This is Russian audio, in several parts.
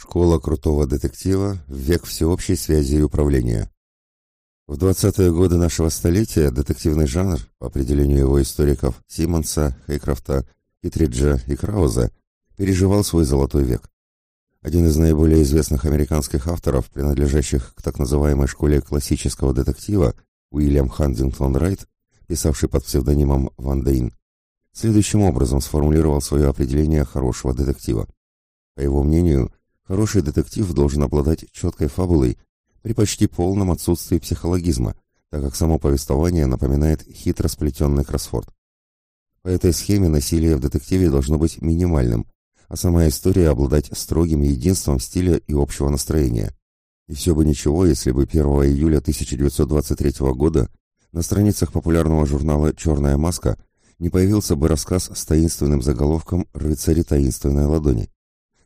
Школа крутого детектива век всеобщей связи и управления. В 20-е годы нашего столетия детективный жанр, по определению его историков Симмонса, Хейкрофта, Китриджа и Крауза, переживал свой золотой век. Один из наиболее известных американских авторов, принадлежащих к так называемой школе классического детектива, Уильям Хантингтон Райт, писавший под псевдонимом Ван Дейн, следующим образом сформулировал свое определение хорошего детектива. По его мнению, Хороший детектив должен обладать четкой фабулой при почти полном отсутствии психологизма, так как само повествование напоминает хитро сплетенный кроссворд. По этой схеме насилие в детективе должно быть минимальным, а сама история обладать строгим единством стиля и общего настроения. И все бы ничего, если бы 1 июля 1923 года на страницах популярного журнала «Черная маска» не появился бы рассказ с таинственным заголовком «Рыцари таинственной ладони».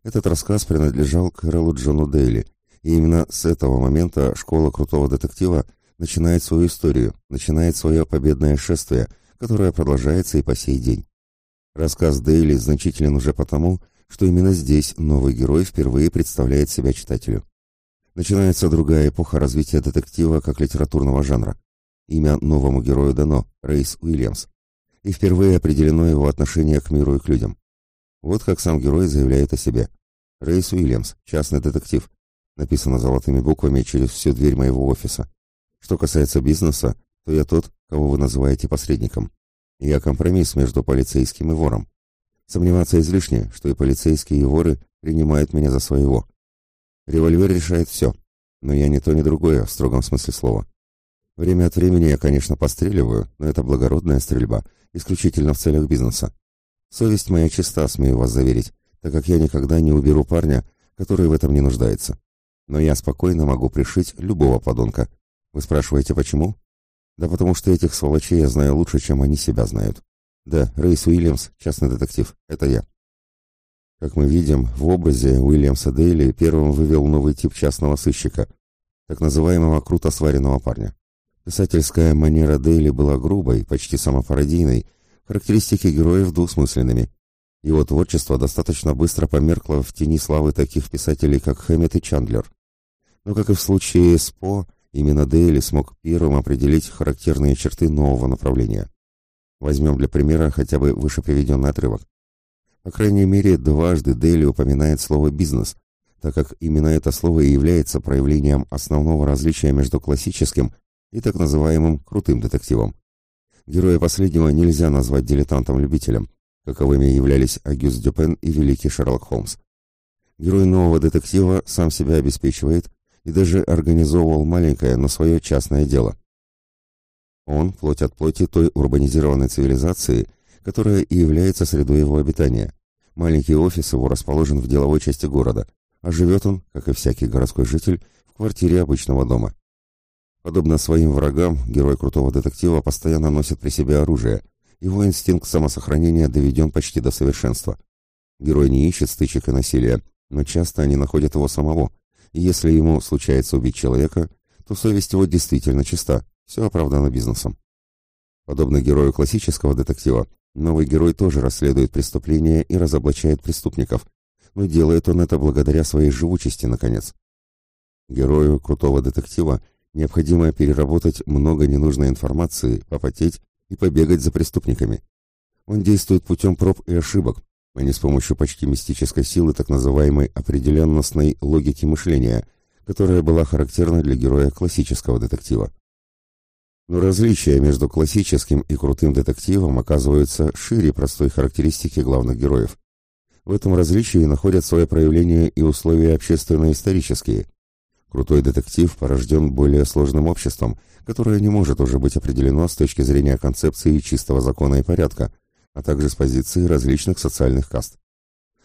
Этот рассказ принадлежал Кэролу Джону Дейли, и именно с этого момента школа крутого детектива начинает свою историю, начинает свое победное шествие, которое продолжается и по сей день. Рассказ Дейли значителен уже потому, что именно здесь новый герой впервые представляет себя читателю. Начинается другая эпоха развития детектива как литературного жанра. Имя новому герою дано – Рейс Уильямс. И впервые определено его отношение к миру и к людям. Вот как сам герой заявляет о себе. Рейс Уильямс, частный детектив. Написано золотыми буквами через всю дверь моего офиса. Что касается бизнеса, то я тот, кого вы называете посредником. Я компромисс между полицейским и вором. Сомневаться излишне, что и полицейские, и воры принимают меня за своего. Револьвер решает все, но я не то, ни другое, в строгом смысле слова. Время от времени я, конечно, постреливаю, но это благородная стрельба, исключительно в целях бизнеса. Совесть моя чиста, смею вас заверить, так как я никогда не уберу парня, который в этом не нуждается. Но я спокойно могу пришить любого подонка. Вы спрашиваете, почему? Да потому что этих сволочей я знаю лучше, чем они себя знают. Да, Рейс Уильямс, частный детектив, это я. Как мы видим, в образе Уильямса Дейли первым вывел новый тип частного сыщика, так называемого круто сваренного парня. Писательская манера Дейли была грубой, почти самопародийной, характеристики героев двусмысленными. Его творчество достаточно быстро померкло в тени славы таких писателей, как Хэммет и Чандлер. Но, как и в случае с По, именно Дейли смог первым определить характерные черты нового направления. Возьмем для примера хотя бы выше приведенный отрывок. По крайней мере, дважды Дейли упоминает слово «бизнес», так как именно это слово и является проявлением основного различия между классическим и так называемым крутым детективом. Героя последнего нельзя назвать дилетантом-любителем, каковыми являлись Агюст Дюпен и великий Шерлок Холмс. Герой нового детектива сам себя обеспечивает и даже организовывал маленькое, но свое частное дело. Он – плоть от плоти той урбанизированной цивилизации, которая и является средой его обитания. Маленький офис его расположен в деловой части города, а живет он, как и всякий городской житель, в квартире обычного дома. Подобно своим врагам, герой крутого детектива постоянно носит при себе оружие. Его инстинкт самосохранения доведен почти до совершенства. Герой не ищет стычек и насилия, но часто они находят его самого. И если ему случается убить человека, то совесть его действительно чиста, все оправдано бизнесом. Подобно герою классического детектива, новый герой тоже расследует преступления и разоблачает преступников, но делает он это благодаря своей живучести, наконец. Герою крутого детектива – Необходимо переработать много ненужной информации, попотеть и побегать за преступниками. Он действует путем проб и ошибок, а не с помощью почти мистической силы так называемой определенностной логики мышления, которая была характерна для героя классического детектива. Но различия между классическим и крутым детективом оказываются шире простой характеристики главных героев. В этом различии находят свое проявление и условия общественно-исторические, Крутой детектив порожден более сложным обществом, которое не может уже быть определено с точки зрения концепции чистого закона и порядка, а также с позиции различных социальных каст.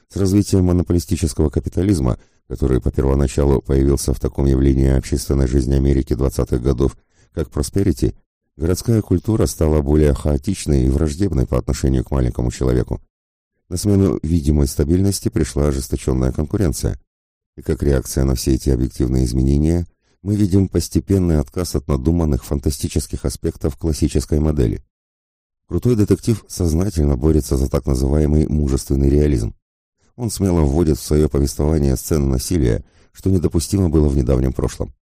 С развитием монополистического капитализма, который по первоначалу появился в таком явлении общественной жизни Америки 20-х годов, как просперити, городская культура стала более хаотичной и враждебной по отношению к маленькому человеку. На смену видимой стабильности пришла ожесточенная конкуренция. И как реакция на все эти объективные изменения, мы видим постепенный отказ от надуманных фантастических аспектов классической модели. Крутой детектив сознательно борется за так называемый мужественный реализм. он смело вводит в свое повествование сцены насилия, что недопустимо было в недавнем прошлом.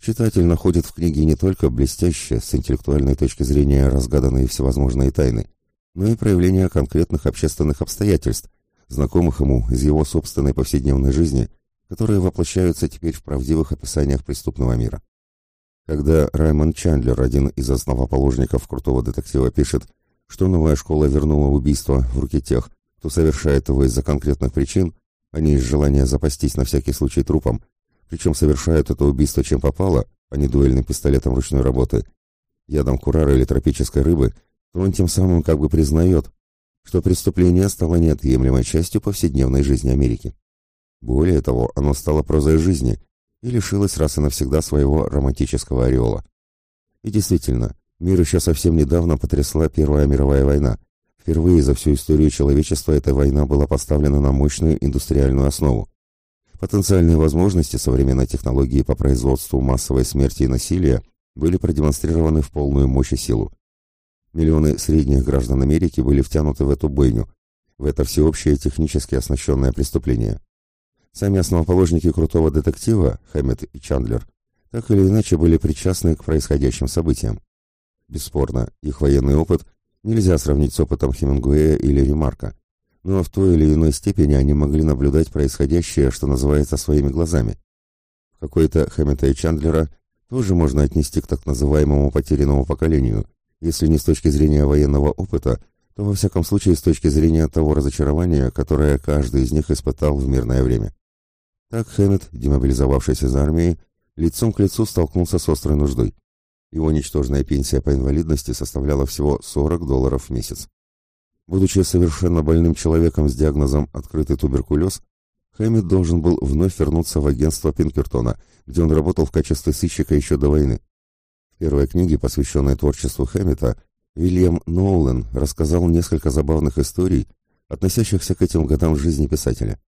Читатель находит в книге не только блестящие, с интеллектуальной точки зрения разгаданные всевозможные тайны, но и проявления конкретных общественных обстоятельств, знакомых ему из его собственной повседневной жизни, которые воплощаются теперь в правдивых описаниях преступного мира. Когда Раймонд Чандлер, один из основоположников крутого детектива, пишет, что новая школа вернула убийство в руки тех, кто совершает его из-за конкретных причин, а не из желания запастись на всякий случай трупом, причем совершают это убийство чем попало, а не дуэльным пистолетом ручной работы, ядом курара или тропической рыбы, то он тем самым как бы признает, что преступление стало неотъемлемой частью повседневной жизни Америки. Более того, оно стало прозой жизни и лишилось раз и навсегда своего романтического ореола. И действительно, мир еще совсем недавно потрясла Первая мировая война. Впервые за всю историю человечества эта война была поставлена на мощную индустриальную основу. Потенциальные возможности современной технологии по производству массовой смерти и насилия были продемонстрированы в полную мощь и силу. Миллионы средних граждан Америки были втянуты в эту бойню, в это всеобщее технически оснащенное преступление. Сами основоположники крутого детектива, Хэммет и Чандлер, так или иначе были причастны к происходящим событиям. Бесспорно, их военный опыт нельзя сравнить с опытом Хемингуэя или Ремарка, но в той или иной степени они могли наблюдать происходящее, что называется, своими глазами. В какой-то Хэммета и Чандлера тоже можно отнести к так называемому потерянному поколению, если не с точки зрения военного опыта, то во всяком случае с точки зрения того разочарования, которое каждый из них испытал в мирное время. Так Хэммет, демобилизовавшись из армии, лицом к лицу столкнулся с острой нуждой. Его ничтожная пенсия по инвалидности составляла всего 40 долларов в месяц. Будучи совершенно больным человеком с диагнозом «открытый туберкулез», Хэммит должен был вновь вернуться в агентство Пинкертона, где он работал в качестве сыщика еще до войны. В первой книге, посвященной творчеству Хэммита, Вильям Ноулен рассказал несколько забавных историй, относящихся к этим годам жизни писателя.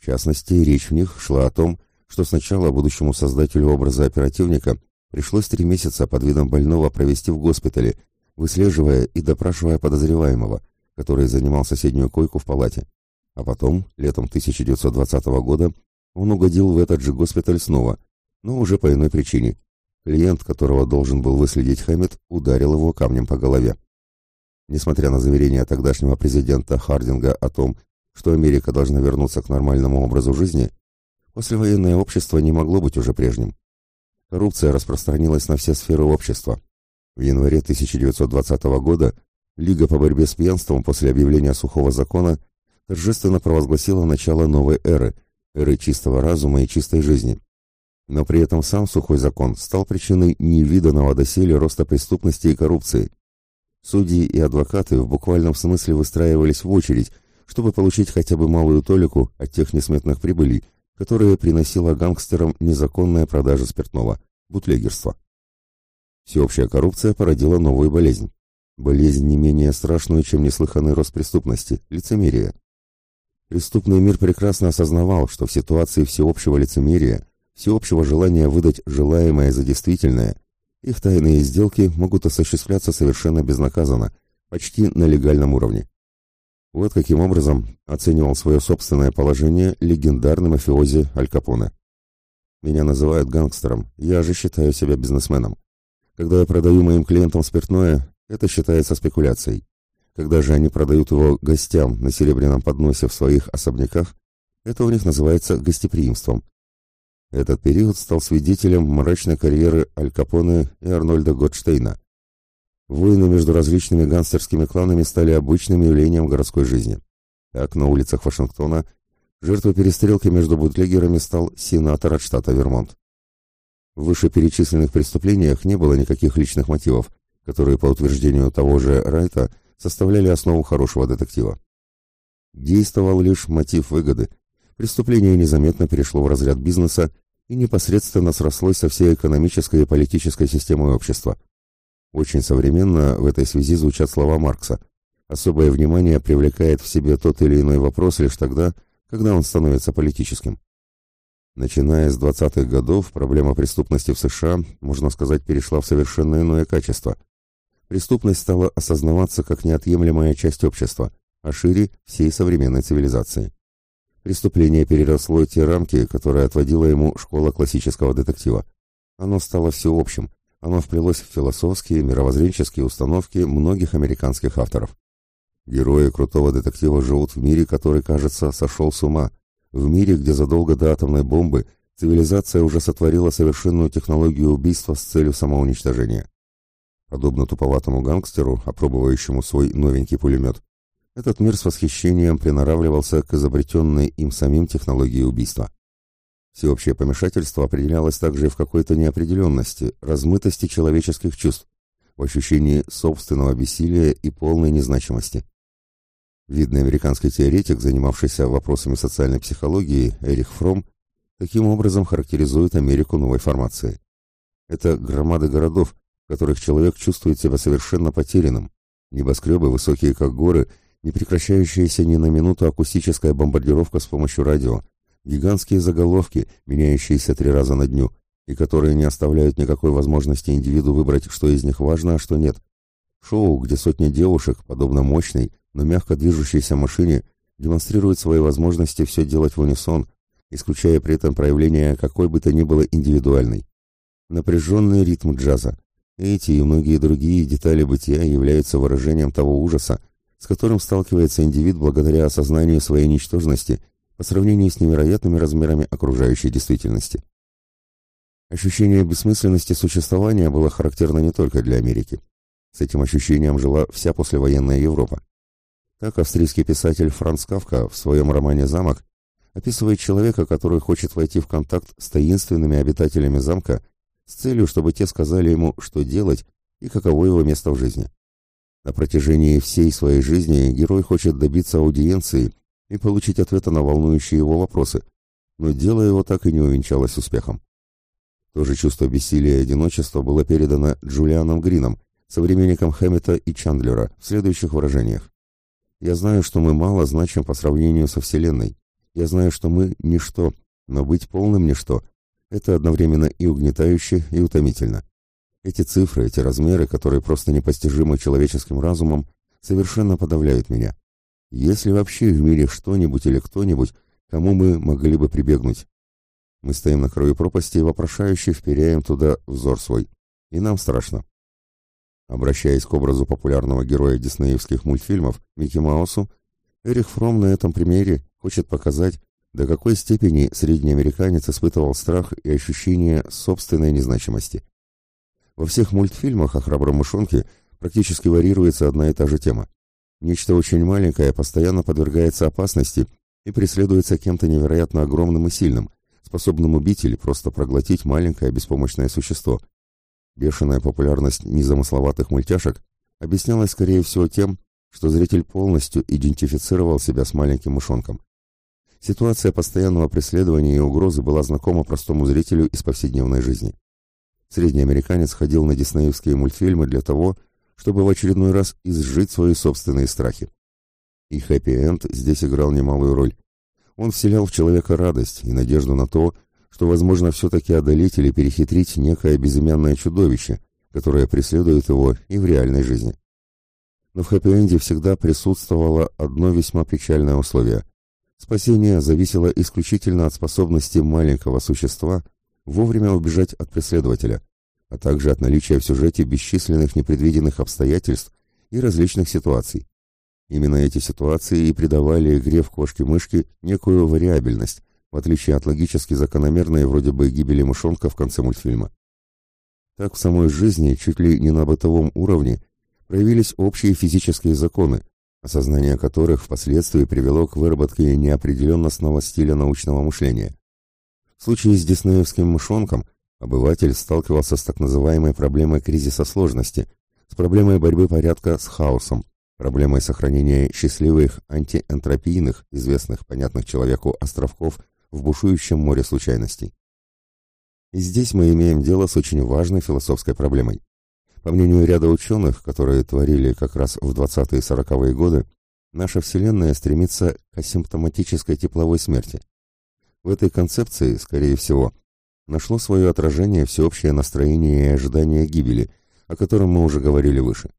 В частности, речь в них шла о том, что сначала будущему создателю образа оперативника пришлось три месяца под видом больного провести в госпитале, выслеживая и допрашивая подозреваемого, который занимал соседнюю койку в палате. А потом, летом 1920 года, он угодил в этот же госпиталь снова, но уже по иной причине. Клиент, которого должен был выследить Хэммет, ударил его камнем по голове. Несмотря на заверения тогдашнего президента Хардинга о том, что Америка должна вернуться к нормальному образу жизни, послевоенное общество не могло быть уже прежним. Коррупция распространилась на все сферы общества. В январе 1920 года Лига по борьбе с пьянством после объявления сухого закона торжественно провозгласила начало новой эры, эры чистого разума и чистой жизни. Но при этом сам сухой закон стал причиной невиданного доселе роста преступности и коррупции. Судьи и адвокаты в буквальном смысле выстраивались в очередь, чтобы получить хотя бы малую толику от тех несметных прибылей, которые приносила гангстерам незаконная продажа спиртного – бутлегерство. Всеобщая коррупция породила новую болезнь Болезнь не менее страшную, чем неслыханный рост преступности – лицемерие. Преступный мир прекрасно осознавал, что в ситуации всеобщего лицемерия, всеобщего желания выдать желаемое за действительное, их тайные сделки могут осуществляться совершенно безнаказанно, почти на легальном уровне. Вот каким образом оценивал свое собственное положение легендарный мафиози Аль Капоне. «Меня называют гангстером, я же считаю себя бизнесменом. Когда я продаю моим клиентам спиртное, это считается спекуляцией. Когда же они продают его гостям на серебряном подносе в своих особняках, это у них называется гостеприимством. Этот период стал свидетелем мрачной карьеры Аль Капоне и Арнольда Готштейна. Войны между различными гангстерскими кланами стали обычным явлением городской жизни. Так, на улицах Вашингтона жертвой перестрелки между бутлегерами стал сенатор от штата Вермонт. В вышеперечисленных преступлениях не было никаких личных мотивов, которые, по утверждению того же Райта, составляли основу хорошего детектива. Действовал лишь мотив выгоды. Преступление незаметно перешло в разряд бизнеса и непосредственно срослось со всей экономической и политической системой общества. Очень современно в этой связи звучат слова Маркса. Особое внимание привлекает в себе тот или иной вопрос лишь тогда, когда он становится политическим. Начиная с 20-х годов, проблема преступности в США, можно сказать, перешла в совершенно иное качество – преступность стала осознаваться как неотъемлемая часть общества, а шире всей современной цивилизации. Преступление переросло те рамки, которые отводила ему школа классического детектива. Оно стало всеобщим, оно вплелось в философские, мировоззренческие установки многих американских авторов. Герои крутого детектива живут в мире, который, кажется, сошел с ума, в мире, где задолго до атомной бомбы цивилизация уже сотворила совершенную технологию убийства с целью самоуничтожения. Подобно туповатому гангстеру, опробовающему свой новенький пулемет, этот мир с восхищением приноравливался к изобретенной им самим технологии убийства. Всеобщее помешательство определялось также в какой-то неопределенности, размытости человеческих чувств, в ощущении собственного бессилия и полной незначимости. Видный американский теоретик, занимавшийся вопросами социальной психологии, Эрих Фром, таким образом характеризует Америку новой формации. Это громады городов, в которых человек чувствует себя совершенно потерянным, небоскребы, высокие как горы, не прекращающаяся ни на минуту акустическая бомбардировка с помощью радио, гигантские заголовки, меняющиеся три раза на дню, и которые не оставляют никакой возможности индивиду выбрать, что из них важно, а что нет. Шоу, где сотни девушек, подобно мощной, но мягко движущейся машине, демонстрируют свои возможности все делать в унисон, исключая при этом проявление какой бы то ни было индивидуальной. Напряженный ритм джаза. Эти и многие другие детали бытия являются выражением того ужаса, с которым сталкивается индивид благодаря осознанию своей ничтожности по сравнению с невероятными размерами окружающей действительности. Ощущение бессмысленности существования было характерно не только для Америки. С этим ощущением жила вся послевоенная Европа. Так австрийский писатель Франц Кавка в своем романе «Замок» описывает человека, который хочет войти в контакт с таинственными обитателями замка с целью, чтобы те сказали ему, что делать и каково его место в жизни. На протяжении всей своей жизни герой хочет добиться аудиенции и получить ответы на волнующие его вопросы, но дело его так и не увенчалось успехом. То же чувство бессилия и одиночества было передано Джулианом Грином, современником Хэммета и Чандлера, в следующих выражениях. «Я знаю, что мы мало значим по сравнению со Вселенной. Я знаю, что мы – ничто, но быть полным ничто – это одновременно и угнетающе, и утомительно. Эти цифры, эти размеры, которые просто непостижимы человеческим разумом, совершенно подавляют меня. Если вообще в мире что-нибудь или кто-нибудь, кому мы могли бы прибегнуть? Мы стоим на краю пропасти и вопрошающе вперяем туда взор свой. И нам страшно. Обращаясь к образу популярного героя диснеевских мультфильмов Микки Маусу, Эрих Фром на этом примере хочет показать, до какой степени средний американец испытывал страх и ощущение собственной незначимости. Во всех мультфильмах о храбром мышонке практически варьируется одна и та же тема. Нечто очень маленькое постоянно подвергается опасности и преследуется кем-то невероятно огромным и сильным, способным убить или просто проглотить маленькое беспомощное существо. Бешеная популярность незамысловатых мультяшек объяснялась, скорее всего, тем, что зритель полностью идентифицировал себя с маленьким мышонком. Ситуация постоянного преследования и угрозы была знакома простому зрителю из повседневной жизни. Средний американец ходил на диснеевские мультфильмы для того, чтобы в очередной раз изжить свои собственные страхи. И хэппи-энд здесь играл немалую роль. Он вселял в человека радость и надежду на то, что возможно все-таки одолеть или перехитрить некое безымянное чудовище, которое преследует его и в реальной жизни. Но в хэппи-энде всегда присутствовало одно весьма печальное условие. Спасение зависело исключительно от способности маленького существа вовремя убежать от преследователя, а также от наличия в сюжете бесчисленных непредвиденных обстоятельств и различных ситуаций. Именно эти ситуации и придавали игре в кошки-мышки некую вариабельность, в отличие от логически закономерной вроде бы гибели мышонка в конце мультфильма. Так в самой жизни, чуть ли не на бытовом уровне, проявились общие физические законы, осознание которых впоследствии привело к выработке неопределенностного стиля научного мышления. В случае с диснеевским мышонком обыватель сталкивался с так называемой проблемой кризиса сложности, с проблемой борьбы порядка с хаосом, проблемой сохранения счастливых антиэнтропийных, известных, понятных человеку островков в бушующем море случайностей. И здесь мы имеем дело с очень важной философской проблемой. По мнению ряда ученых, которые творили как раз в 20-е и 40-е годы, наша Вселенная стремится к асимптоматической тепловой смерти. В этой концепции, скорее всего, нашло свое отражение всеобщее настроение и ожидание гибели, о котором мы уже говорили выше.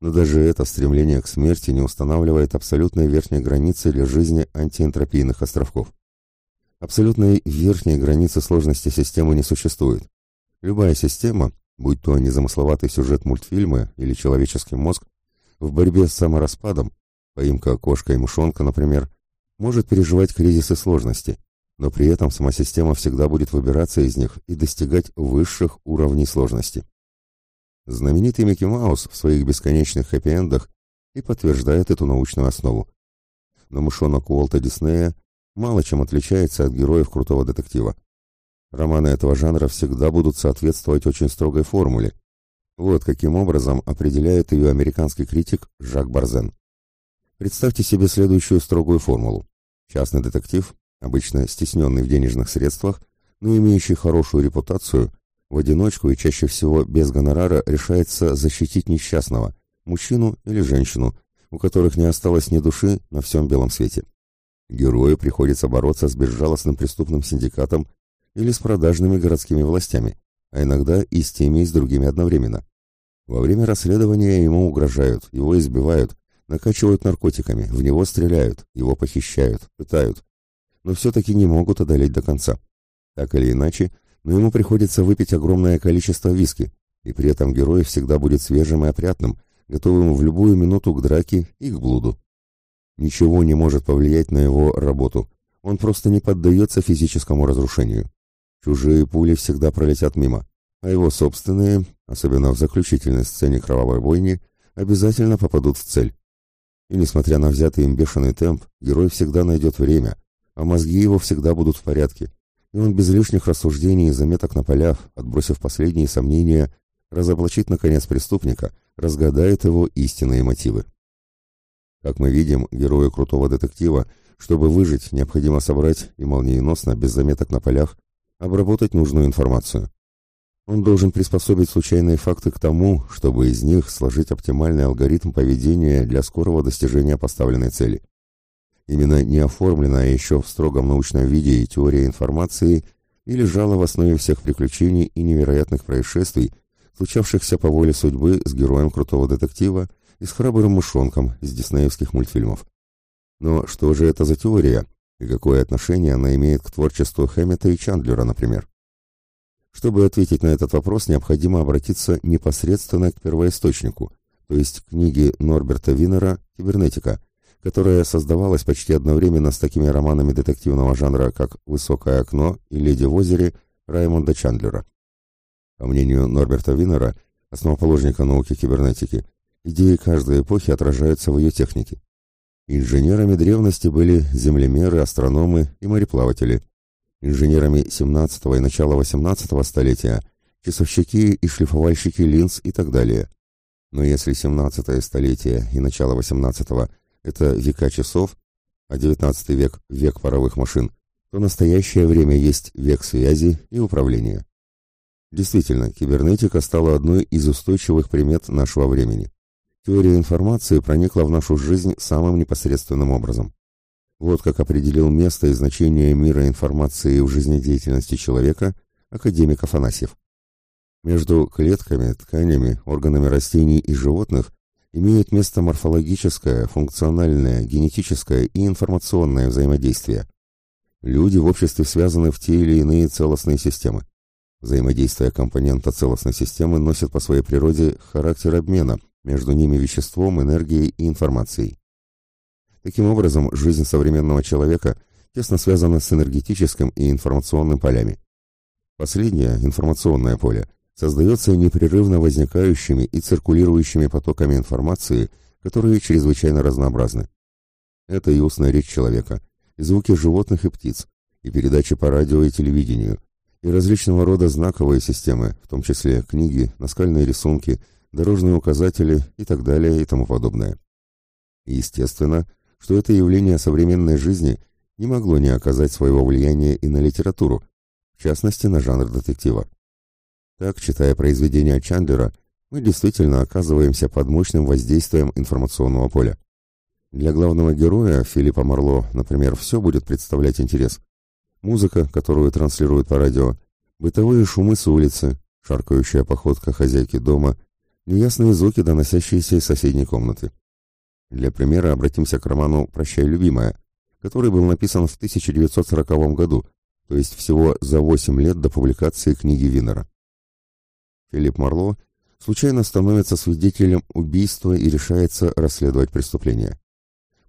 Но даже это стремление к смерти не устанавливает абсолютной верхней границы для жизни антиэнтропийных островков. Абсолютной верхней границы сложности системы не существует. Любая система, будь то незамысловатый сюжет мультфильма или человеческий мозг, в борьбе с самораспадом, поимка кошка и мышонка, например, может переживать кризисы сложности, но при этом сама система всегда будет выбираться из них и достигать высших уровней сложности. Знаменитый Микки Маус в своих бесконечных хэппи-эндах и подтверждает эту научную основу. Но мышонок Уолта Диснея мало чем отличается от героев крутого детектива. Романы этого жанра всегда будут соответствовать очень строгой формуле. Вот каким образом определяет ее американский критик Жак Барзен. Представьте себе следующую строгую формулу. Частный детектив, обычно стесненный в денежных средствах, но имеющий хорошую репутацию, в одиночку и чаще всего без гонорара решается защитить несчастного, мужчину или женщину, у которых не осталось ни души на всем белом свете. Герою приходится бороться с безжалостным преступным синдикатом или с продажными городскими властями, а иногда и с теми, и с другими одновременно. Во время расследования ему угрожают, его избивают, накачивают наркотиками, в него стреляют, его похищают, пытают, но все-таки не могут одолеть до конца. Так или иначе, но ему приходится выпить огромное количество виски, и при этом герой всегда будет свежим и опрятным, готовым в любую минуту к драке и к блуду. Ничего не может повлиять на его работу, он просто не поддается физическому разрушению. Чужие пули всегда пролетят мимо, а его собственные, особенно в заключительной сцене кровавой бойни, обязательно попадут в цель. И несмотря на взятый им бешеный темп, герой всегда найдет время, а мозги его всегда будут в порядке, и он без лишних рассуждений и заметок на полях, отбросив последние сомнения, разоблачит, наконец, преступника, разгадает его истинные мотивы. Как мы видим, герою крутого детектива, чтобы выжить, необходимо собрать и молниеносно, без заметок на полях, обработать нужную информацию. Он должен приспособить случайные факты к тому, чтобы из них сложить оптимальный алгоритм поведения для скорого достижения поставленной цели. Именно неоформленная еще в строгом научном виде теория информации и лежала в основе всех приключений и невероятных происшествий, случавшихся по воле судьбы с героем крутого детектива и с храбрым мышонком из диснеевских мультфильмов. Но что же это за теория, и какое отношение она имеет к творчеству Хэммета и Чандлера, например? Чтобы ответить на этот вопрос, необходимо обратиться непосредственно к первоисточнику, то есть книге Норберта Винера «Кибернетика», которая создавалась почти одновременно с такими романами детективного жанра, как «Высокое окно» и «Леди в озере» Раймонда Чандлера. По мнению Норберта Винера, основоположника науки кибернетики, идеи каждой эпохи отражаются в ее технике. Инженерами древности были землемеры, астрономы и мореплаватели. Инженерами 17 и начала 18 столетия – часовщики и шлифовальщики линз и так далее. Но если 17 столетие и начало 18 это века часов, а 19 век – век паровых машин, то настоящее время есть век связи и управления. Действительно, кибернетика стала одной из устойчивых примет нашего времени. Теория информации проникла в нашу жизнь самым непосредственным образом. Вот как определил место и значение мира информации в жизнедеятельности человека академик Афанасьев. Между клетками, тканями, органами растений и животных имеет место морфологическое, функциональное, генетическое и информационное взаимодействие. Люди в обществе связаны в те или иные целостные системы. Взаимодействие компонента целостной системы носит по своей природе характер обмена между ними веществом, энергией и информацией. Таким образом, жизнь современного человека тесно связана с энергетическим и информационным полями. Последнее, информационное поле, создается непрерывно возникающими и циркулирующими потоками информации, которые чрезвычайно разнообразны. Это и устная речь человека, и звуки животных и птиц, и передачи по радио и телевидению, и различного рода знаковые системы, в том числе книги, наскальные рисунки, дорожные указатели и так далее и тому подобное. И естественно, что это явление современной жизни не могло не оказать своего влияния и на литературу, в частности на жанр детектива. Так, читая произведения Чандлера, мы действительно оказываемся под мощным воздействием информационного поля. Для главного героя, Филиппа Марло, например, все будет представлять интерес. Музыка, которую транслируют по радио, бытовые шумы с улицы, шаркающая походка хозяйки дома, неясные звуки, доносящиеся из соседней комнаты. Для примера обратимся к роману «Прощай, любимая», который был написан в 1940 году, то есть всего за 8 лет до публикации книги Винера. Филипп Марло случайно становится свидетелем убийства и решается расследовать преступление.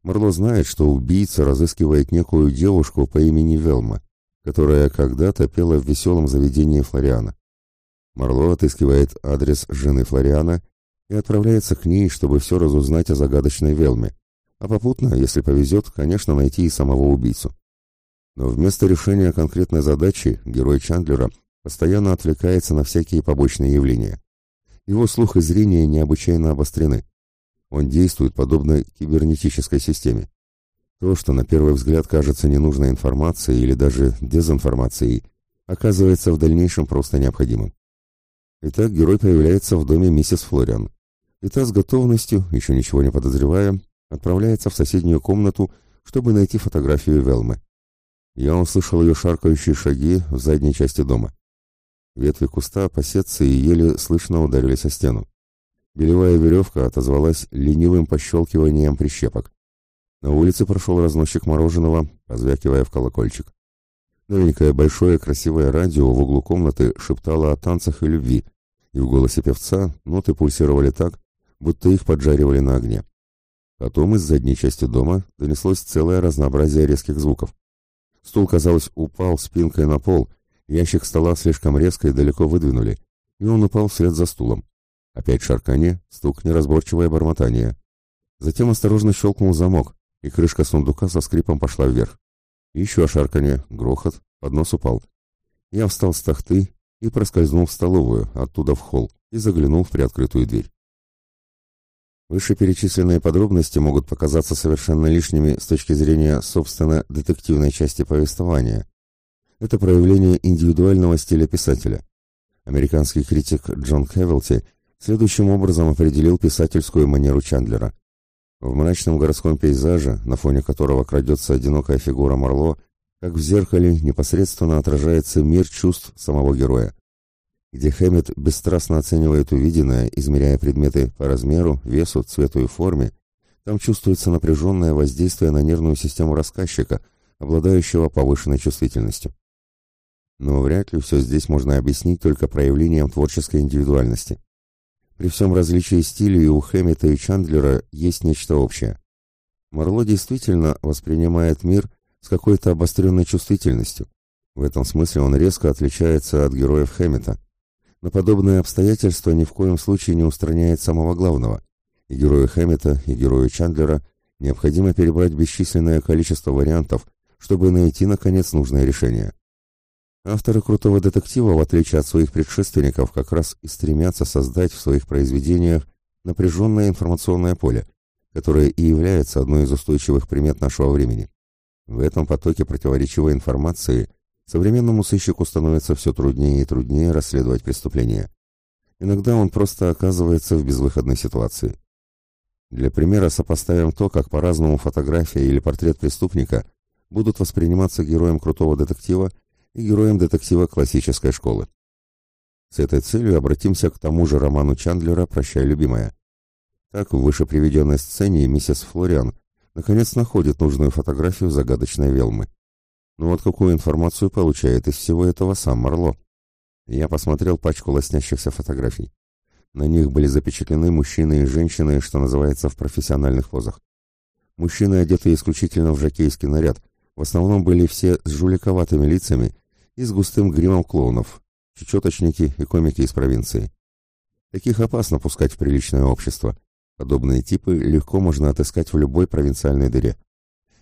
Марло знает, что убийца разыскивает некую девушку по имени Велма, которая когда-то пела в веселом заведении Флориана. Марло отыскивает адрес жены Флориана и отправляется к ней, чтобы все разузнать о загадочной Велме, а попутно, если повезет, конечно, найти и самого убийцу. Но вместо решения конкретной задачи герой Чандлера постоянно отвлекается на всякие побочные явления. Его слух и зрение необычайно обострены. Он действует подобно кибернетической системе. То, что на первый взгляд кажется ненужной информацией или даже дезинформацией, оказывается в дальнейшем просто необходимым. Итак, герой появляется в доме миссис Флориан. И та с готовностью, еще ничего не подозревая, отправляется в соседнюю комнату, чтобы найти фотографию Велмы. Я услышал ее шаркающие шаги в задней части дома. Ветви куста по секции еле слышно ударились о стену. Белевая веревка отозвалась ленивым пощелкиванием прищепок. На улице прошел разносчик мороженого, позвякивая в колокольчик. Новенькое большое красивое радио в углу комнаты шептало о танцах и любви, и в голосе певца ноты пульсировали так, будто их поджаривали на огне. Потом из задней части дома донеслось целое разнообразие резких звуков. Стул, казалось, упал спинкой на пол, ящик стола слишком резко и далеко выдвинули, и он упал вслед за стулом. Опять шарканье, стук, неразборчивое бормотание. Затем осторожно щелкнул замок, и крышка сундука со скрипом пошла вверх. Еще шарканье, грохот, поднос упал. Я встал с тахты и проскользнул в столовую, оттуда в холл, и заглянул в приоткрытую дверь. Вышеперечисленные подробности могут показаться совершенно лишними с точки зрения, собственно, детективной части повествования. Это проявление индивидуального стиля писателя. Американский критик Джон Хевелти следующим образом определил писательскую манеру Чандлера. В мрачном городском пейзаже, на фоне которого крадется одинокая фигура Марло, как в зеркале непосредственно отражается мир чувств самого героя, где Хэммет бесстрастно оценивает увиденное, измеряя предметы по размеру, весу, цвету и форме, там чувствуется напряженное воздействие на нервную систему рассказчика, обладающего повышенной чувствительностью. Но вряд ли все здесь можно объяснить только проявлением творческой индивидуальности. При всем различии стилей у Хэммета и Чандлера есть нечто общее. Марло действительно воспринимает мир с какой-то обостренной чувствительностью. В этом смысле он резко отличается от героев Хэммета. Но подобное обстоятельство ни в коем случае не устраняет самого главного. И герою Хэммета, и герою Чандлера необходимо перебрать бесчисленное количество вариантов, чтобы найти, наконец, нужное решение. Авторы крутого детектива, в отличие от своих предшественников, как раз и стремятся создать в своих произведениях напряженное информационное поле, которое и является одной из устойчивых примет нашего времени. В этом потоке противоречивой информации современному сыщику становится все труднее и труднее расследовать преступления. Иногда он просто оказывается в безвыходной ситуации. Для примера сопоставим то, как по-разному фотография или портрет преступника будут восприниматься героем крутого детектива и героем детектива классической школы. С этой целью обратимся к тому же роману Чандлера «Прощай, любимая». Так, в выше приведенной сцене миссис Флориан наконец находит нужную фотографию загадочной Велмы. Но вот какую информацию получает из всего этого сам Марло? Я посмотрел пачку лоснящихся фотографий. На них были запечатлены мужчины и женщины, что называется, в профессиональных позах. Мужчины, одеты исключительно в жакейский наряд, в основном были все с жуликоватыми лицами и с густым гримом клоунов, чечеточники и комики из провинции. Таких опасно пускать в приличное общество. Подобные типы легко можно отыскать в любой провинциальной дыре.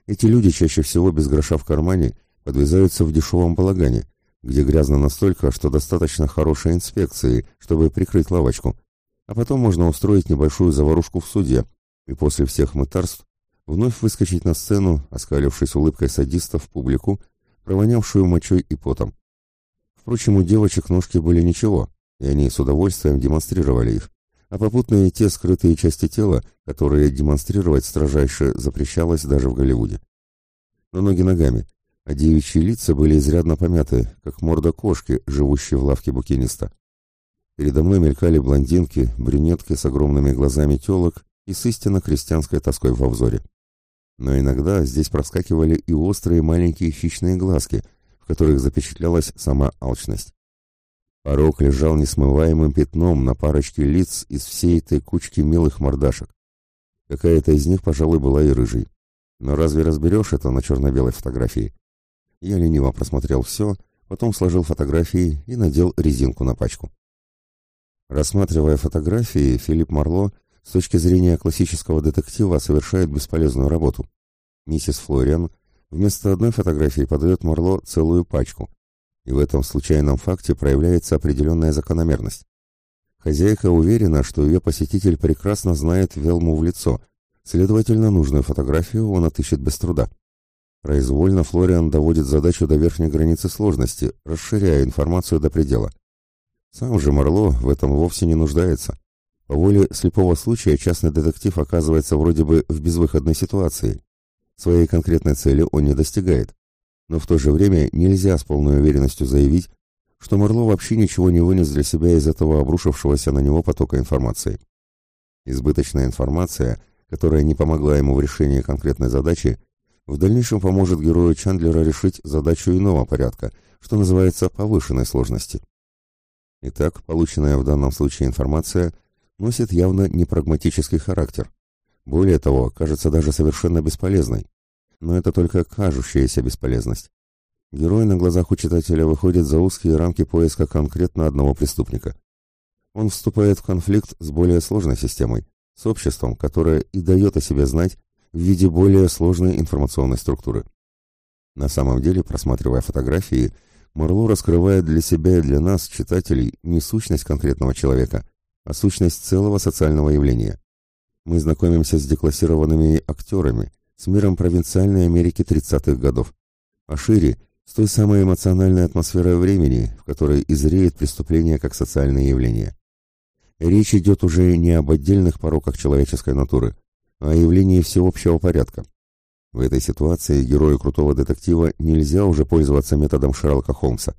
Эти люди чаще всего без гроша в кармане подвязаются в дешевом балагане, где грязно настолько, что достаточно хорошей инспекции, чтобы прикрыть лавочку, а потом можно устроить небольшую заварушку в суде и после всех мытарств вновь выскочить на сцену, оскалившись улыбкой садиста в публику провонявшую мочой и потом. Впрочем, у девочек ножки были ничего, и они с удовольствием демонстрировали их, а попутно и те скрытые части тела, которые демонстрировать строжайше запрещалось даже в Голливуде. Но ноги ногами, а девичьи лица были изрядно помяты, как морда кошки, живущей в лавке букиниста. Передо мной мелькали блондинки, брюнетки с огромными глазами телок и с истинно крестьянской тоской во взоре. Но иногда здесь проскакивали и острые маленькие хищные глазки, в которых запечатлялась сама алчность. Порог лежал несмываемым пятном на парочке лиц из всей этой кучки милых мордашек. Какая-то из них, пожалуй, была и рыжей. Но разве разберешь это на черно-белой фотографии? Я лениво просмотрел все, потом сложил фотографии и надел резинку на пачку. Рассматривая фотографии, Филипп Марло с точки зрения классического детектива совершает бесполезную работу. Миссис Флориан вместо одной фотографии подает Марло целую пачку, и в этом случайном факте проявляется определенная закономерность. Хозяйка уверена, что ее посетитель прекрасно знает Велму в лицо, следовательно, нужную фотографию он отыщет без труда. Произвольно Флориан доводит задачу до верхней границы сложности, расширяя информацию до предела. Сам же Марло в этом вовсе не нуждается. По воле слепого случая частный детектив оказывается вроде бы в безвыходной ситуации. Своей конкретной цели он не достигает. Но в то же время нельзя с полной уверенностью заявить, что Марло вообще ничего не вынес для себя из этого обрушившегося на него потока информации. Избыточная информация, которая не помогла ему в решении конкретной задачи, в дальнейшем поможет герою Чандлера решить задачу иного порядка, что называется повышенной сложности. Итак, полученная в данном случае информация носит явно непрагматический характер. Более того, кажется даже совершенно бесполезной. Но это только кажущаяся бесполезность. Герой на глазах у читателя выходит за узкие рамки поиска конкретно одного преступника. Он вступает в конфликт с более сложной системой, с обществом, которое и дает о себе знать в виде более сложной информационной структуры. На самом деле, просматривая фотографии, Марло раскрывает для себя и для нас, читателей, не сущность конкретного человека, а сущность целого социального явления. Мы знакомимся с деклассированными актерами, с миром провинциальной Америки 30-х годов, а шире – с той самой эмоциональной атмосферой времени, в которой изреет преступление как социальное явление. Речь идет уже не об отдельных пороках человеческой натуры, а о явлении всеобщего порядка. В этой ситуации герою крутого детектива нельзя уже пользоваться методом Шерлока Холмса.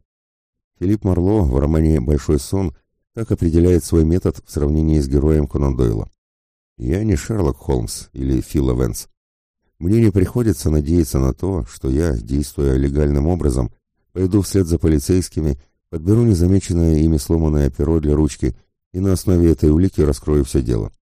Филипп Марло в романе «Большой сон» так определяет свой метод в сравнении с героем Конан Дойла. «Я не Шерлок Холмс или Фил Эвенс. Мне не приходится надеяться на то, что я, действуя легальным образом, пойду вслед за полицейскими, подберу незамеченное ими сломанное перо для ручки и на основе этой улики раскрою все дело.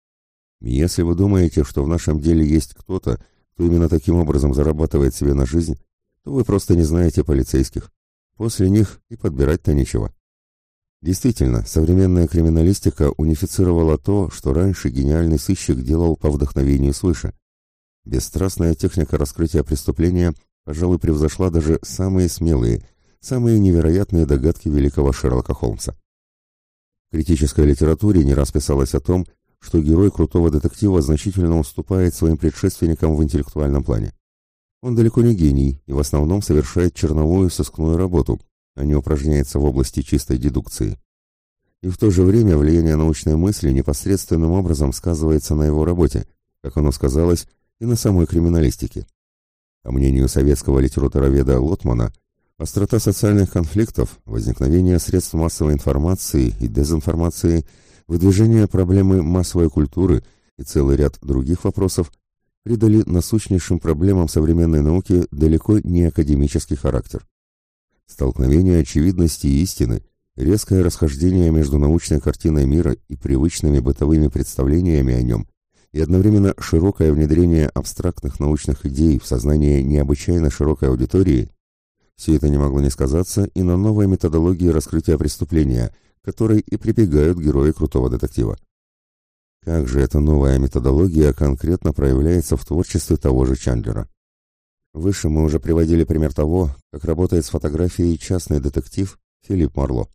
Если вы думаете, что в нашем деле есть кто-то, кто именно таким образом зарабатывает себе на жизнь, то вы просто не знаете полицейских. После них и подбирать-то нечего. Действительно, современная криминалистика унифицировала то, что раньше гениальный сыщик делал по вдохновению свыше. Бесстрастная техника раскрытия преступления, пожалуй, превзошла даже самые смелые, самые невероятные догадки великого Шерлока Холмса. В критической литературе не раз писалось о том, что герой крутого детектива значительно уступает своим предшественникам в интеллектуальном плане. Он далеко не гений и в основном совершает черновую сыскную работу, а не упражняется в области чистой дедукции. И в то же время влияние научной мысли непосредственным образом сказывается на его работе, как оно сказалось и на самой криминалистике. По мнению советского литературоведа Лотмана, острота социальных конфликтов, возникновение средств массовой информации и дезинформации – выдвижение проблемы массовой культуры и целый ряд других вопросов придали насущнейшим проблемам современной науки далеко не академический характер. Столкновение очевидности и истины, резкое расхождение между научной картиной мира и привычными бытовыми представлениями о нем и одновременно широкое внедрение абстрактных научных идей в сознание необычайно широкой аудитории – все это не могло не сказаться и на новой методологии раскрытия преступления, которой и прибегают герои крутого детектива. Как же эта новая методология конкретно проявляется в творчестве того же Чандлера? Выше мы уже приводили пример того, как работает с фотографией частный детектив Филипп Марло.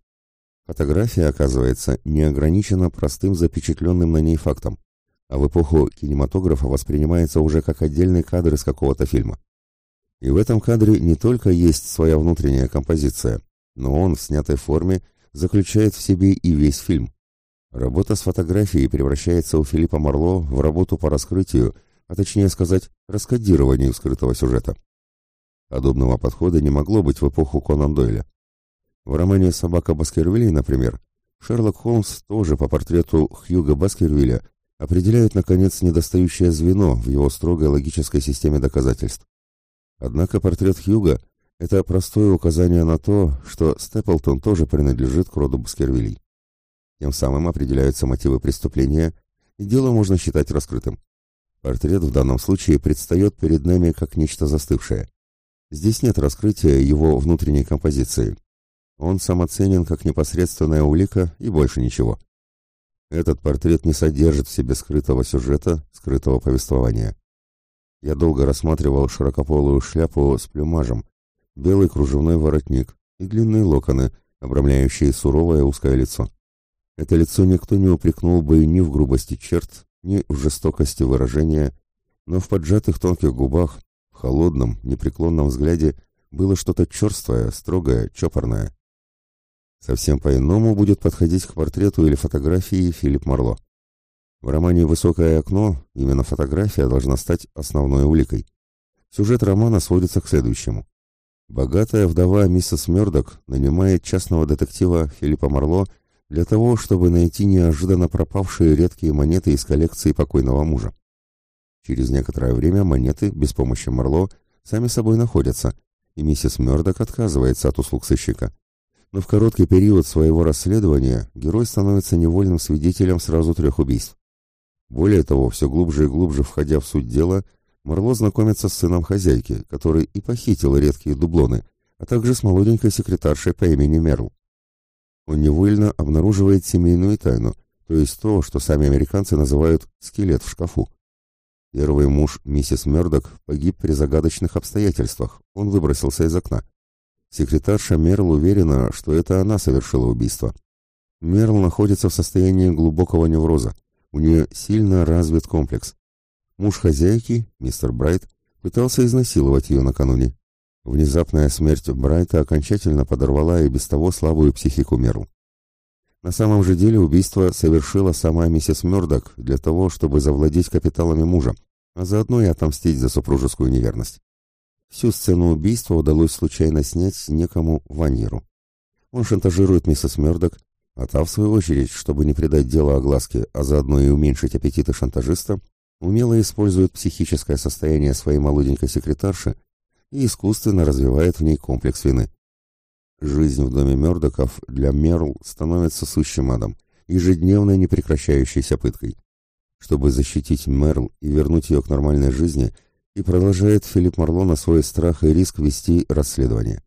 Фотография, оказывается, не ограничена простым запечатленным на ней фактом, а в эпоху кинематографа воспринимается уже как отдельный кадр из какого-то фильма. И в этом кадре не только есть своя внутренняя композиция, но он в снятой форме заключает в себе и весь фильм. Работа с фотографией превращается у Филиппа Марло в работу по раскрытию, а точнее сказать, раскодированию скрытого сюжета. Подобного подхода не могло быть в эпоху Конан Дойля. В романе «Собака Баскервилей», например, Шерлок Холмс тоже по портрету Хьюга Баскервилля определяет, наконец, недостающее звено в его строгой логической системе доказательств. Однако портрет Хьюга – это простое указание на то, что Степлтон тоже принадлежит к роду Баскервилей. Тем самым определяются мотивы преступления, и дело можно считать раскрытым. Портрет в данном случае предстает перед нами как нечто застывшее. Здесь нет раскрытия его внутренней композиции. Он самоценен как непосредственная улика и больше ничего. Этот портрет не содержит в себе скрытого сюжета, скрытого повествования. Я долго рассматривал широкополую шляпу с плюмажем, белый кружевной воротник и длинные локоны, обрамляющие суровое узкое лицо. Это лицо никто не упрекнул бы ни в грубости черт, ни в жестокости выражения, но в поджатых тонких губах, в холодном, непреклонном взгляде было что-то черствое, строгое, чопорное. Совсем по-иному будет подходить к портрету или фотографии Филипп Марло. В романе «Высокое окно» именно фотография должна стать основной уликой. Сюжет романа сводится к следующему. Богатая вдова миссис Мёрдок нанимает частного детектива Филиппа Марло для того, чтобы найти неожиданно пропавшие редкие монеты из коллекции покойного мужа. Через некоторое время монеты, без помощи Марло, сами собой находятся, и миссис Мёрдок отказывается от услуг сыщика. Но в короткий период своего расследования герой становится невольным свидетелем сразу трех убийств. Более того, все глубже и глубже входя в суть дела, Марло знакомится с сыном хозяйки, который и похитил редкие дублоны, а также с молоденькой секретаршей по имени Мерл он невольно обнаруживает семейную тайну, то есть то, что сами американцы называют «скелет в шкафу». Первый муж миссис Мёрдок погиб при загадочных обстоятельствах, он выбросился из окна. Секретарша Мерл уверена, что это она совершила убийство. Мерл находится в состоянии глубокого невроза, у нее сильно развит комплекс. Муж хозяйки, мистер Брайт, пытался изнасиловать ее накануне. Внезапная смерть Брайта окончательно подорвала и без того слабую психику Мерл. На самом же деле убийство совершила сама миссис Мёрдок для того, чтобы завладеть капиталами мужа, а заодно и отомстить за супружескую неверность. Всю сцену убийства удалось случайно снять некому Ваньеру. Он шантажирует миссис Мёрдок, а та, в свою очередь, чтобы не придать дело огласке, а заодно и уменьшить аппетиты шантажиста, умело использует психическое состояние своей молоденькой секретарши и искусственно развивает в ней комплекс вины. Жизнь в доме Мёрдоков для Мерл становится сущим адом, ежедневной непрекращающейся пыткой. Чтобы защитить Мерл и вернуть ее к нормальной жизни, и продолжает Филипп Марло на свой страх и риск вести расследование.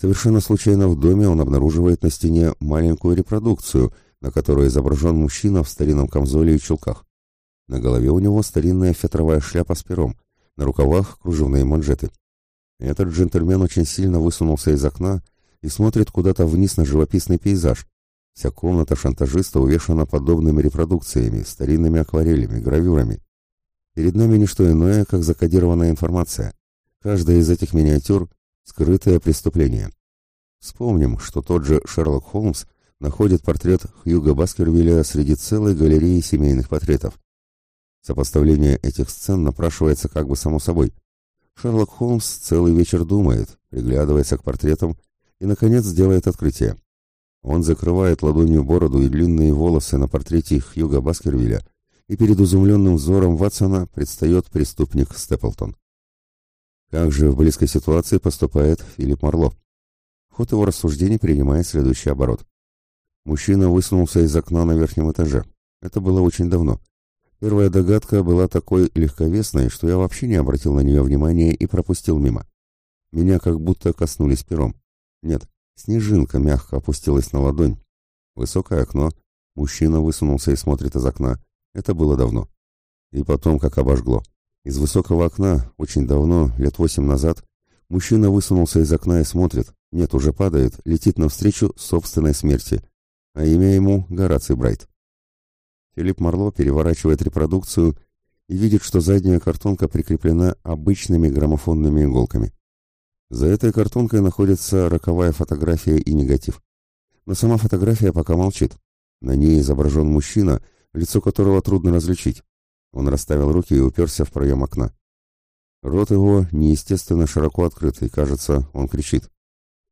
Совершенно случайно в доме он обнаруживает на стене маленькую репродукцию, на которой изображен мужчина в старинном камзоле и чулках. На голове у него старинная фетровая шляпа с пером, на рукавах кружевные манжеты. Этот джентльмен очень сильно высунулся из окна и смотрит куда-то вниз на живописный пейзаж. Вся комната шантажиста увешана подобными репродукциями, старинными акварелями, гравюрами. Перед нами не что иное, как закодированная информация. Каждая из этих миниатюр — скрытое преступление. Вспомним, что тот же Шерлок Холмс находит портрет Хьюга Баскервилля среди целой галереи семейных портретов. Сопоставление этих сцен напрашивается как бы само собой — Шерлок Холмс целый вечер думает, приглядывается к портретам и, наконец, делает открытие. Он закрывает ладонью бороду и длинные волосы на портрете Хьюга Баскервилля, и перед изумленным взором Ватсона предстает преступник Степлтон. Как же в близкой ситуации поступает Филипп Марло? Ход его рассуждений принимает следующий оборот. Мужчина высунулся из окна на верхнем этаже. Это было очень давно. Первая догадка была такой легковесной, что я вообще не обратил на нее внимания и пропустил мимо. Меня как будто коснулись пером. Нет, снежинка мягко опустилась на ладонь. Высокое окно. Мужчина высунулся и смотрит из окна. Это было давно. И потом как обожгло. Из высокого окна, очень давно, лет восемь назад, мужчина высунулся из окна и смотрит. Нет, уже падает, летит навстречу собственной смерти. А имя ему Гораций Брайт. Филипп Марло переворачивает репродукцию и видит, что задняя картонка прикреплена обычными граммофонными иголками. За этой картонкой находится роковая фотография и негатив. Но сама фотография пока молчит. На ней изображен мужчина, лицо которого трудно различить. Он расставил руки и уперся в проем окна. Рот его неестественно широко открыт, и, кажется, он кричит.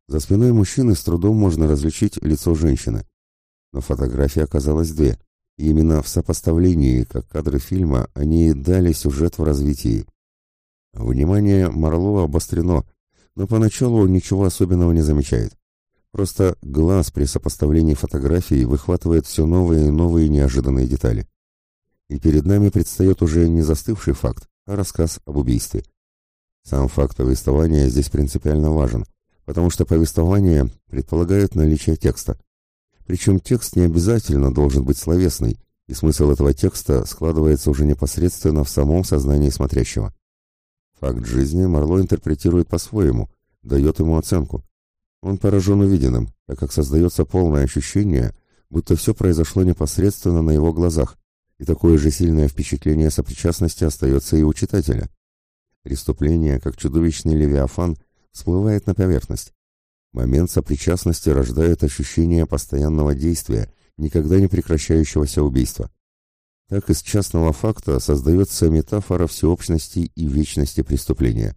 За спиной мужчины с трудом можно различить лицо женщины. но фотографий оказалось две, именно в сопоставлении, как кадры фильма, они дали сюжет в развитии. Внимание Марло обострено, но поначалу он ничего особенного не замечает. Просто глаз при сопоставлении фотографий выхватывает все новые и новые неожиданные детали. И перед нами предстает уже не застывший факт, а рассказ об убийстве. Сам факт повествования здесь принципиально важен, потому что повествование предполагает наличие текста. Причем текст не обязательно должен быть словесный, и смысл этого текста складывается уже непосредственно в самом сознании смотрящего. Факт жизни Марло интерпретирует по-своему, дает ему оценку. Он поражен увиденным, так как создается полное ощущение, будто все произошло непосредственно на его глазах, и такое же сильное впечатление сопричастности остается и у читателя. Преступление, как чудовищный левиафан, всплывает на поверхность. Момент сопричастности рождает ощущение постоянного действия, никогда не прекращающегося убийства. Так из частного факта создается метафора всеобщности и вечности преступления.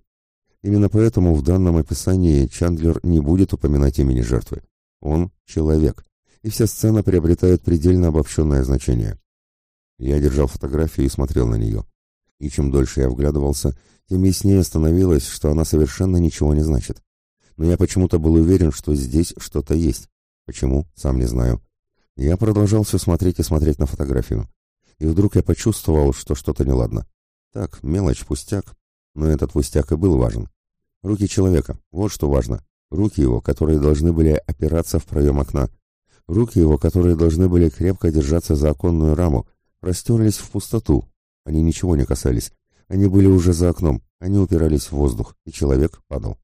Именно поэтому в данном описании Чандлер не будет упоминать имени жертвы. Он — человек, и вся сцена приобретает предельно обобщенное значение. Я держал фотографию и смотрел на нее. И чем дольше я вглядывался, тем яснее становилось, что она совершенно ничего не значит. Но я почему-то был уверен, что здесь что-то есть. Почему? Сам не знаю. Я продолжал все смотреть и смотреть на фотографию и вдруг я почувствовал, что что-то неладно. Так, мелочь, пустяк, но этот пустяк и был важен. Руки человека, вот что важно. Руки его, которые должны были опираться в проем окна. Руки его, которые должны были крепко держаться за оконную раму, простерлись в пустоту. Они ничего не касались. Они были уже за окном, они упирались в воздух, и человек падал.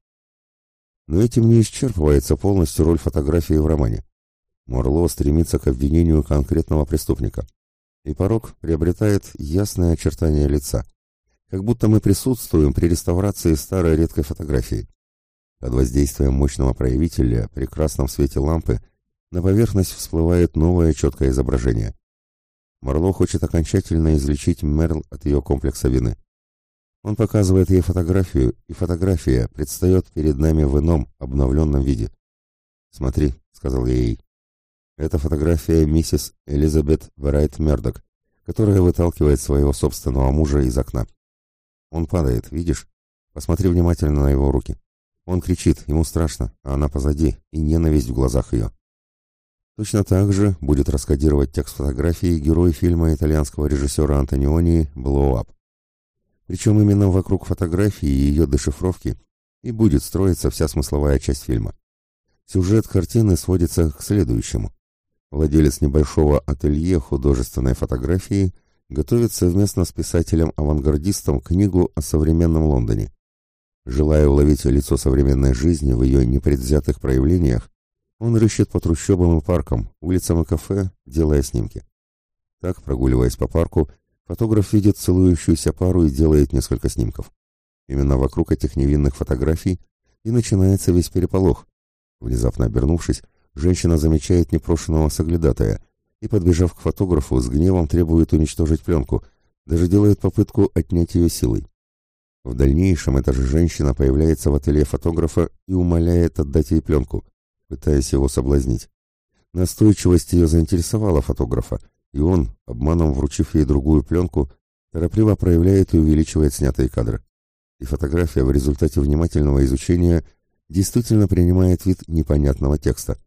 Но этим не исчерпывается полностью роль фотографии в романе. Морло стремится к обвинению конкретного преступника и порог приобретает ясное очертание лица, как будто мы присутствуем при реставрации старой редкой фотографии. Под воздействием мощного проявителя при красном свете лампы на поверхность всплывает новое четкое изображение. Марло хочет окончательно излечить Мерл от ее комплекса вины. Он показывает ей фотографию, и фотография предстает перед нами в ином, обновленном виде. «Смотри», — сказал я ей, это фотография миссис Элизабет Брайт Мердок, которая выталкивает своего собственного мужа из окна. Он падает, видишь? Посмотри внимательно на его руки. Он кричит, ему страшно, а она позади, и ненависть в глазах ее. Точно так же будет раскодировать текст фотографии герой фильма итальянского режиссера Антониони «Blow Up». Причем именно вокруг фотографии и ее дешифровки и будет строиться вся смысловая часть фильма. Сюжет картины сводится к следующему. Владелец небольшого ателье художественной фотографии готовит совместно с писателем-авангардистом книгу о современном Лондоне. Желая уловить лицо современной жизни в ее непредвзятых проявлениях, он рыщет по трущобам и паркам, улицам и кафе, делая снимки. Так, прогуливаясь по парку, фотограф видит целующуюся пару и делает несколько снимков. Именно вокруг этих невинных фотографий и начинается весь переполох. Внезапно обернувшись, женщина замечает непрошенного соглядатая и, подбежав к фотографу, с гневом требует уничтожить пленку, даже делает попытку отнять ее силой. В дальнейшем эта же женщина появляется в ателье фотографа и умоляет отдать ей пленку, пытаясь его соблазнить. Настойчивость ее заинтересовала фотографа, и он, обманом вручив ей другую пленку, торопливо проявляет и увеличивает снятые кадры. И фотография в результате внимательного изучения действительно принимает вид непонятного текста.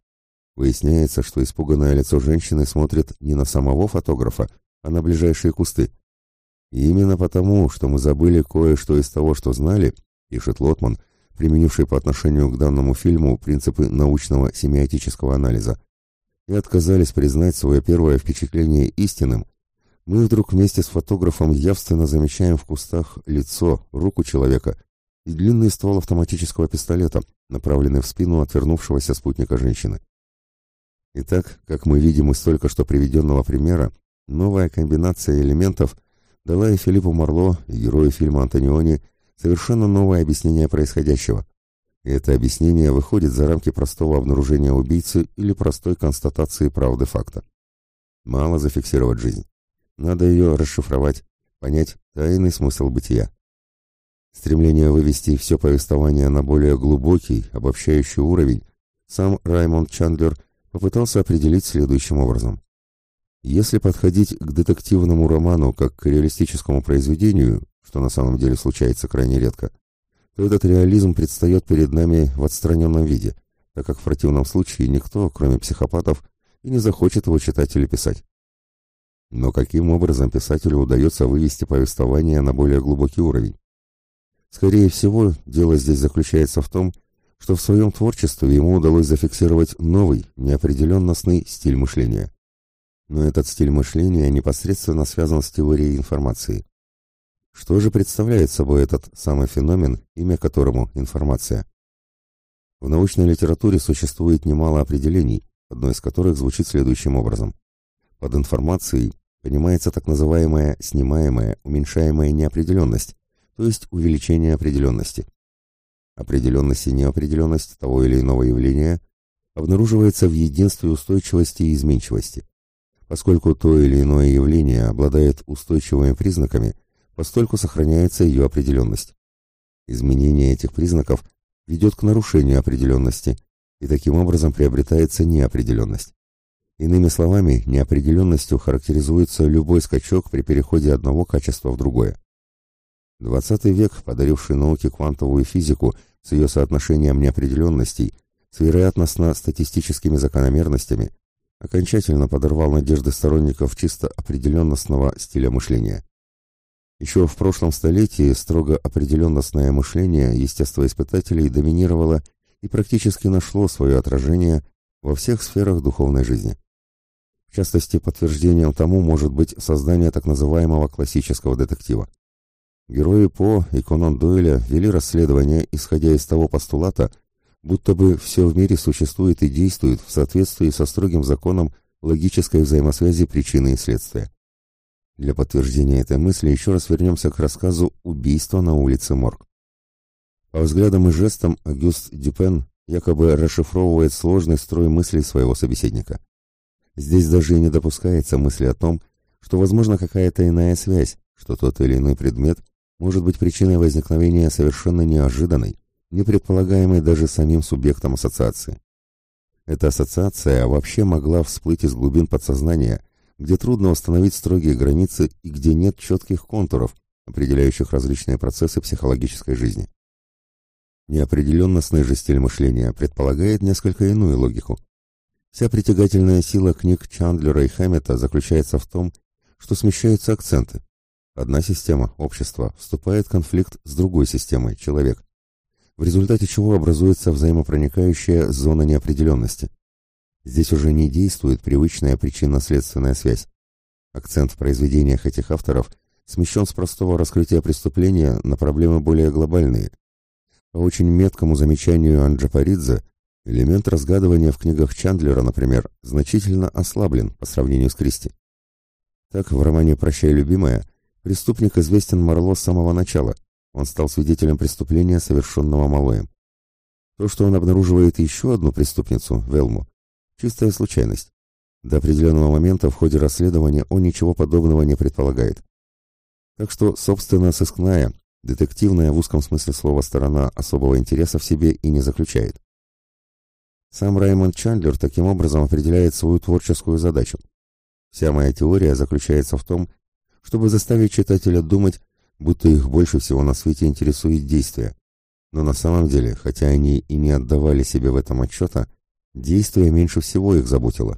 Выясняется, что испуганное лицо женщины смотрит не на самого фотографа, а на ближайшие кусты. И именно потому, что мы забыли кое-что из того, что знали, пишет Лотман, применивший по отношению к данному фильму принципы научного семиотического анализа, и отказались признать свое первое впечатление истинным, мы вдруг вместе с фотографом явственно замечаем в кустах лицо, руку человека и длинный ствол автоматического пистолета, направленный в спину отвернувшегося спутника женщины. Итак, как мы видим из только что приведенного примера, новая комбинация элементов дала и Филиппу Марло, и герою фильма Антониони, совершенно новое объяснение происходящего. И это объяснение выходит за рамки простого обнаружения убийцы или простой констатации правды факта. Мало зафиксировать жизнь. Надо ее расшифровать, понять тайный смысл бытия. Стремление вывести все повествование на более глубокий, обобщающий уровень сам Раймонд Чандлер – попытался определить следующим образом. Если подходить к детективному роману как к реалистическому произведению, что на самом деле случается крайне редко, этот реализм предстает перед нами в отстраненном виде, так как в противном случае никто, кроме психопатов, и не захочет его читать или писать. Но каким образом писателю удается вывести повествование на более глубокий уровень? Скорее всего, дело здесь заключается в том, что в своем творчестве ему удалось зафиксировать новый, неопределенностный стиль мышления но этот стиль мышления непосредственно связан с теорией информации. Что же представляет собой этот самый феномен, имя которому информация? В научной литературе существует немало определений, одно из которых звучит следующим образом. Под информацией понимается так называемая снимаемая, уменьшаемая неопределенность, то есть увеличение определенности. Определенность и неопределенность того или иного явления обнаруживается в единстве устойчивости и изменчивости. Поскольку то или иное явление обладает устойчивыми признаками, постольку сохраняется ее определенность. Изменение этих признаков ведет к нарушению определенности, и таким образом приобретается неопределенность. Иными словами, неопределенностью характеризуется любой скачок при переходе одного качества в другое. XX век, подаривший науке квантовую физику с ее соотношением неопределенностей, с вероятностно-статистическими закономерностями, окончательно подорвал надежды сторонников чисто определенностного стиля мышления. Еще в прошлом столетии строго определенностное мышление естествоиспытателей доминировало и практически нашло свое отражение во всех сферах духовной жизни. В частности, подтверждением тому может быть создание так называемого классического детектива. Герои По и Конан Дойля вели расследование, исходя из того постулата, будто бы все в мире существует и действует в соответствии со строгим законом логической взаимосвязи причины и следствия. Для подтверждения этой мысли еще раз вернемся к рассказу «Убийство на улице Морг». По взглядам и жестам Агюст Дюпен якобы расшифровывает сложный строй мыслей своего собеседника. Здесь даже и не допускается мысли о том, что возможна какая-то иная связь, что тот или иной предмет может быть причиной возникновения совершенно неожиданной, не предполагаемой даже самим субъектом ассоциации. Эта ассоциация вообще могла всплыть из глубин подсознания, где трудно установить строгие границы и где нет четких контуров, определяющих различные процессы психологической жизни. Неопределенностный же стиль мышления предполагает несколько иную логику. Вся притягательная сила книг Чандлера и Хэммета заключается в том, что смещаются акценты. Одна система, общество, вступает в конфликт с другой системой, человек в результате чего образуется взаимопроникающая зона неопределенности. Здесь уже не действует привычная причинно-следственная связь. Акцент в произведениях этих авторов смещен с простого раскрытия преступления на проблемы более глобальные. По очень меткому замечанию Анджапаридзе, элемент разгадывания в книгах Чандлера, например, значительно ослаблен по сравнению с Кристи. Так, в романе «Прощай, любимая» преступник известен Марло с самого начала – он стал свидетелем преступления, совершенного Малоем. То, что он обнаруживает еще одну преступницу, Велму, чистая случайность. До определенного момента в ходе расследования он ничего подобного не предполагает. Так что, собственно, сыскная, детективная в узком смысле слова сторона особого интереса в себе и не заключает. Сам Раймонд Чандлер таким образом определяет свою творческую задачу. Вся моя теория заключается в том, чтобы заставить читателя думать будто их больше всего на свете интересует действие. Но на самом деле, хотя они и не отдавали себе в этом отчета, действие меньше всего их заботило.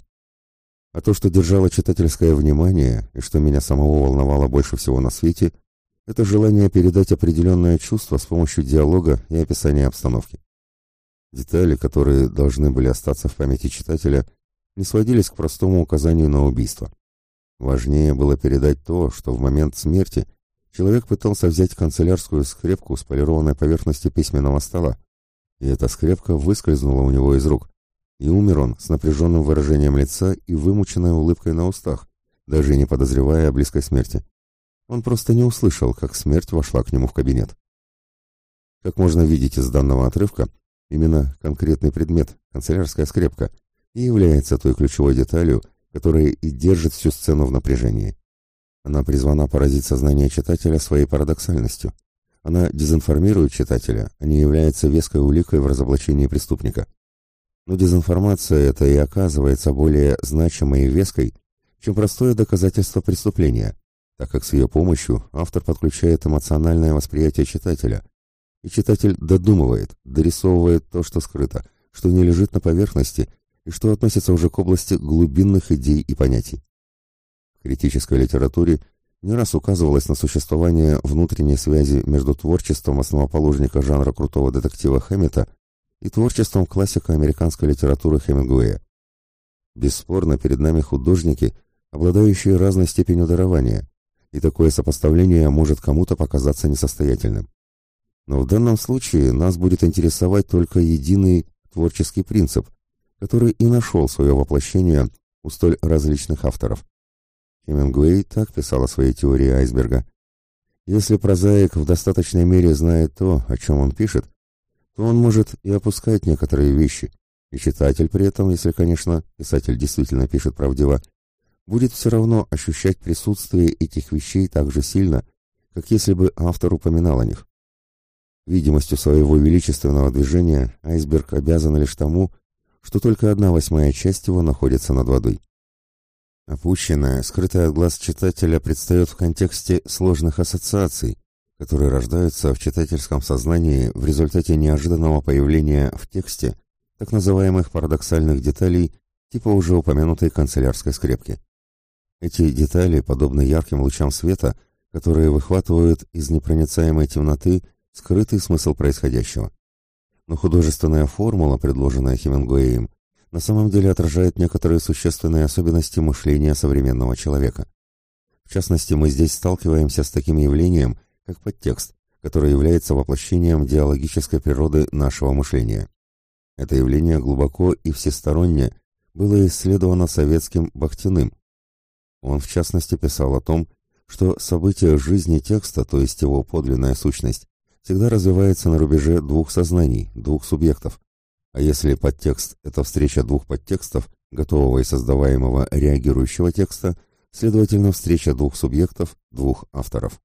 А то, что держало читательское внимание и что меня самого волновало больше всего на свете, это желание передать определенное чувство с помощью диалога и описания обстановки. Детали, которые должны были остаться в памяти читателя, не сводились к простому указанию на убийство. Важнее было передать то, что в момент смерти – Человек пытался взять канцелярскую скрепку с полированной поверхности письменного стола, и эта скрепка выскользнула у него из рук, и умер он с напряженным выражением лица и вымученной улыбкой на устах, даже не подозревая о близкой смерти. Он просто не услышал, как смерть вошла к нему в кабинет. Как можно видеть из данного отрывка, именно конкретный предмет, канцелярская скрепка, и является той ключевой деталью, которая и держит всю сцену в напряжении. Она призвана поразить сознание читателя своей парадоксальностью. Она дезинформирует читателя, а не является веской уликой в разоблачении преступника. Но дезинформация это и оказывается более значимой и веской, чем простое доказательство преступления, так как с ее помощью автор подключает эмоциональное восприятие читателя, и читатель додумывает, дорисовывает то, что скрыто, что не лежит на поверхности и что относится уже к области глубинных идей и понятий. В критической литературе не раз указывалось на существование внутренней связи между творчеством основоположника жанра крутого детектива Хэммета и творчеством классика американской литературы Хемингуэя. Бесспорно, перед нами художники, обладающие разной степенью дарования, и такое сопоставление может кому-то показаться несостоятельным. Но в данном случае нас будет интересовать только единый творческий принцип, который и нашел свое воплощение у столь различных авторов. Хемингуэй так писал о своей теории айсберга. Если прозаик в достаточной мере знает то, о чем он пишет, то он может и опускать некоторые вещи, и читатель при этом, если, конечно, писатель действительно пишет правдиво, будет все равно ощущать присутствие этих вещей так же сильно, как если бы автор упоминал о них. Видимостью своего величественного движения айсберг обязан лишь тому, что только одна восьмая часть его находится над водой. Опущенная, скрытая от глаз читателя, предстает в контексте сложных ассоциаций, которые рождаются в читательском сознании в результате неожиданного появления в тексте так называемых парадоксальных деталей типа уже упомянутой канцелярской скрепки. Эти детали подобны ярким лучам света, которые выхватывают из непроницаемой темноты скрытый смысл происходящего. Но художественная формула, предложенная Хемингуэем, на самом деле отражает некоторые существенные особенности мышления современного человека. В частности, мы здесь сталкиваемся с таким явлением, как подтекст, который является воплощением диалогической природы нашего мышления. Это явление глубоко и всесторонне было исследовано советским Бахтиным. Он, в частности, писал о том, что события жизни текста, то есть его подлинная сущность, всегда развивается на рубеже двух сознаний, двух субъектов. А если подтекст – это встреча двух подтекстов, готового и создаваемого реагирующего текста, следовательно, встреча двух субъектов, двух авторов.